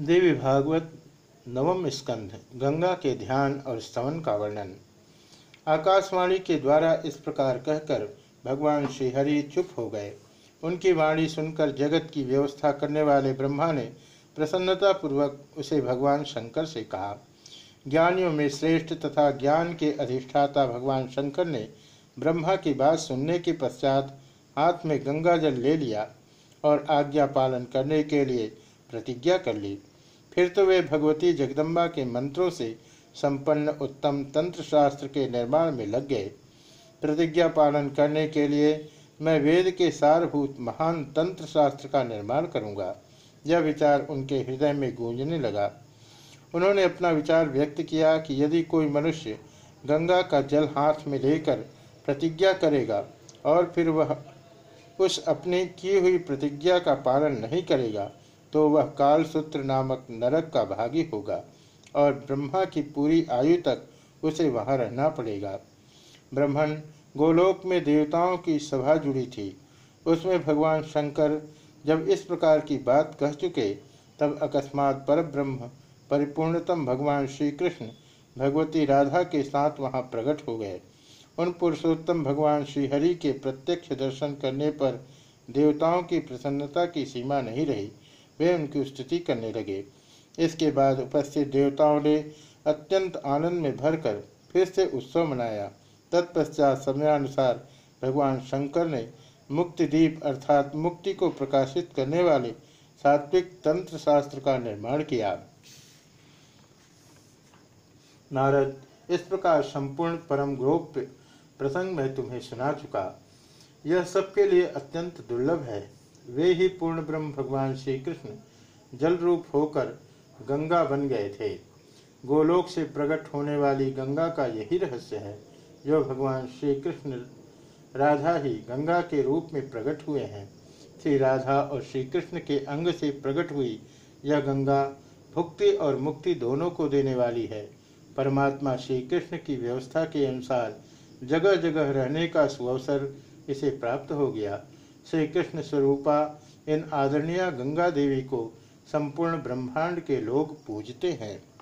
देवी भागवत नवम स्कंध, गंगा के ध्यान और स्तवन का वर्णन। आकाशवाणी के द्वारा इस प्रकार कहकर भगवान श्रीहरि चुप हो गए। उनकी वाणी सुनकर जगत की व्यवस्था करने वाले ब्रह्मा ने प्रसन्नता पूर्वक उसे भगवान शंकर से कहा। ज्ञानियों में श्रेष्ठ तथा ज्ञान के अधिष्ठाता भगवान शंकर ने ब्रह्मा की बात सुनने के पश्चात हाथ में गंगा ले लिया और आज्ञा पालन करने के लिए प्रतिज्ञा कर ली। फिर तो वे भगवती जगदम्बा के मंत्रों से संपन्न उत्तम तंत्र शास्त्र के निर्माण में लग गए। प्रतिज्ञा पालन करने के लिए मैं वेद के सारभूत महान तंत्र शास्त्र का निर्माण करूँगा। यह विचार उनके हृदय में गूंजने लगा। उन्होंने अपना विचार व्यक्त किया कि यदि कोई मनुष्य गंगा का जल हाथ में लेकर प्रतिज्ञा करेगा और फिर वह उस अपनी की हुई प्रतिज्ञा का पालन नहीं करेगा तो वह कालसूत्र नामक नरक का भागी होगा और ब्रह्मा की पूरी आयु तक उसे वहाँ रहना पड़ेगा। ब्रह्मण गोलोक में देवताओं की सभा जुड़ी थी। उसमें भगवान शंकर जब इस प्रकार की बात कह चुके, तब अकस्मात पर ब्रह्म परिपूर्णतम भगवान श्री कृष्ण भगवती राधा के साथ वहाँ प्रकट हो गए। उन पुरुषोत्तम भगवान श्रीहरि के प्रत्यक्ष दर्शन करने पर देवताओं की प्रसन्नता की सीमा नहीं रही। वे उनकी स्तुति करने लगे। इसके बाद उपस्थित देवताओं ने अत्यंत आनंद में भरकर फिर से उत्सव मनाया। तत्पश्चात समयानुसार भगवान शंकर ने मुक्ति दीप अर्थात मुक्ति को प्रकाशित करने वाले सात्विक तंत्र शास्त्र का निर्माण किया। नारद, इस प्रकार संपूर्ण परम गोप्य प्रसंग में तुम्हें सुना चुका। यह सबके लिए अत्यंत दुर्लभ है। वे ही पूर्ण ब्रह्म भगवान श्री कृष्ण जल रूप होकर गंगा बन गए थे। गोलोक से प्रकट होने वाली गंगा का यही रहस्य है। जो भगवान श्री कृष्ण राधा ही गंगा के रूप में प्रकट हुए हैं। श्री राधा और श्री कृष्ण के अंग से प्रकट हुई यह गंगा भुक्ति और मुक्ति दोनों को देने वाली है। परमात्मा श्री कृष्ण की व्यवस्था के अनुसार जगह जगह रहने का सुअवसर इसे प्राप्त हो गया। श्री कृष्ण स्वरूपा इन आदरणीय गंगा देवी को संपूर्ण ब्रह्मांड के लोग पूजते हैं।